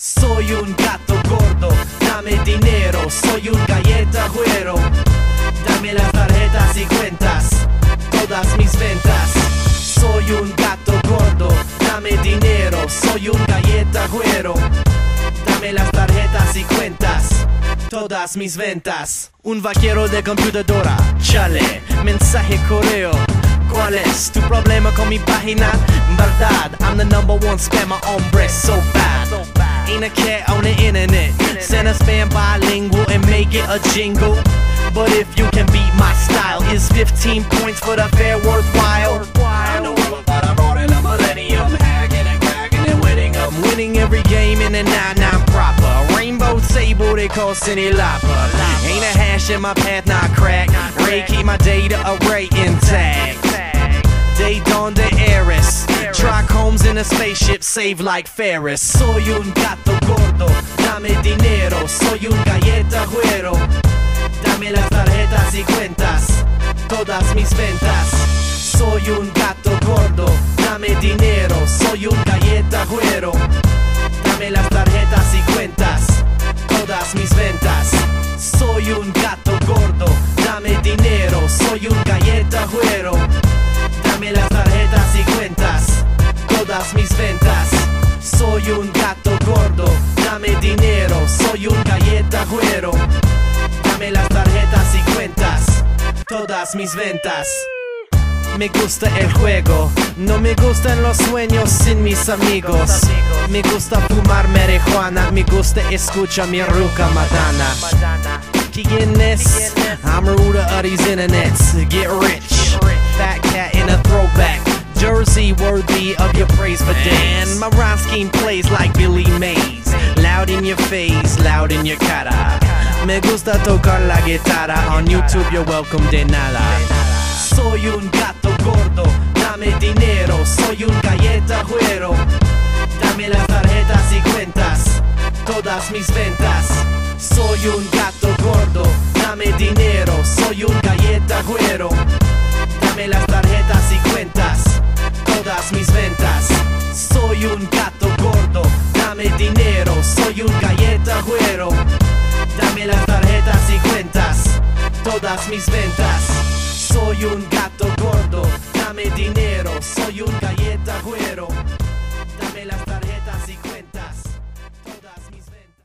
Soy un gato gordo, dame dinero, soy un galleta güero. Dame las tarjetas y cuentas, todas mis ventas. Soy un gato gordo, dame dinero, soy un galleta güero. Dame las tarjetas y cuentas, todas mis ventas. Un vaquero de computadora, chale, mensaje correo. ¿Cuál es tu problema con mi página? Verdad, I'm the number one spammer, hombre, so bad. Ain't a cat on the internet. Send a spam bilingual and make it a jingle. But if you can beat my style, is 15 points for the fair worthwhile? I know all about I brought in a millennium, hacking and cracking and winning. I'm winning every game in a 9-9 proper. Rainbow table, they call Cindy Lapa. Ain't a hash in my path, not crack. Ray, keep my data array intact. Day dawn de heiress. In a spaceship, save like Ferris. Soy un gato gordo, dame dinero. Soy un galleta güero. Dame las tarjetas y cuentas, todas mis ventas. Soy un gato gordo, dame dinero. Soy un galleta güero. Dame las tarjetas y cuentas, todas mis ventas. Soy un gato gordo, dame dinero. Soy un galleta güero. Soy un gato gordo, dame dinero. Soy un galleta güero. Dame las tarjetas y cuentas, todas mis ventas. Me gusta el juego, no me gustan los sueños sin mis amigos. Me gusta fumar marihuana, me gusta escuchar mi ruca Madonna. ¿Quién es? I'm a ruler of these internets. Get rich, fat cat in a worthy of your praise for. And my rhyme scheme plays like Billy Mays. Loud in your face, loud in your cara. Me gusta tocar la guitarra. On YouTube, you're welcome de nada. Soy un gato gordo, dame dinero. Soy un galleta güero. Dame las tarjetas y cuentas, todas mis ventas. Soy un gato gordo, dame dinero. Soy un galleta güero. Dame las Soy un gato gordo, dame dinero. Soy un galleta güero. Dame las tarjetas y cuentas, todas mis ventas. Soy un gato gordo, dame dinero. Soy un galleta güero.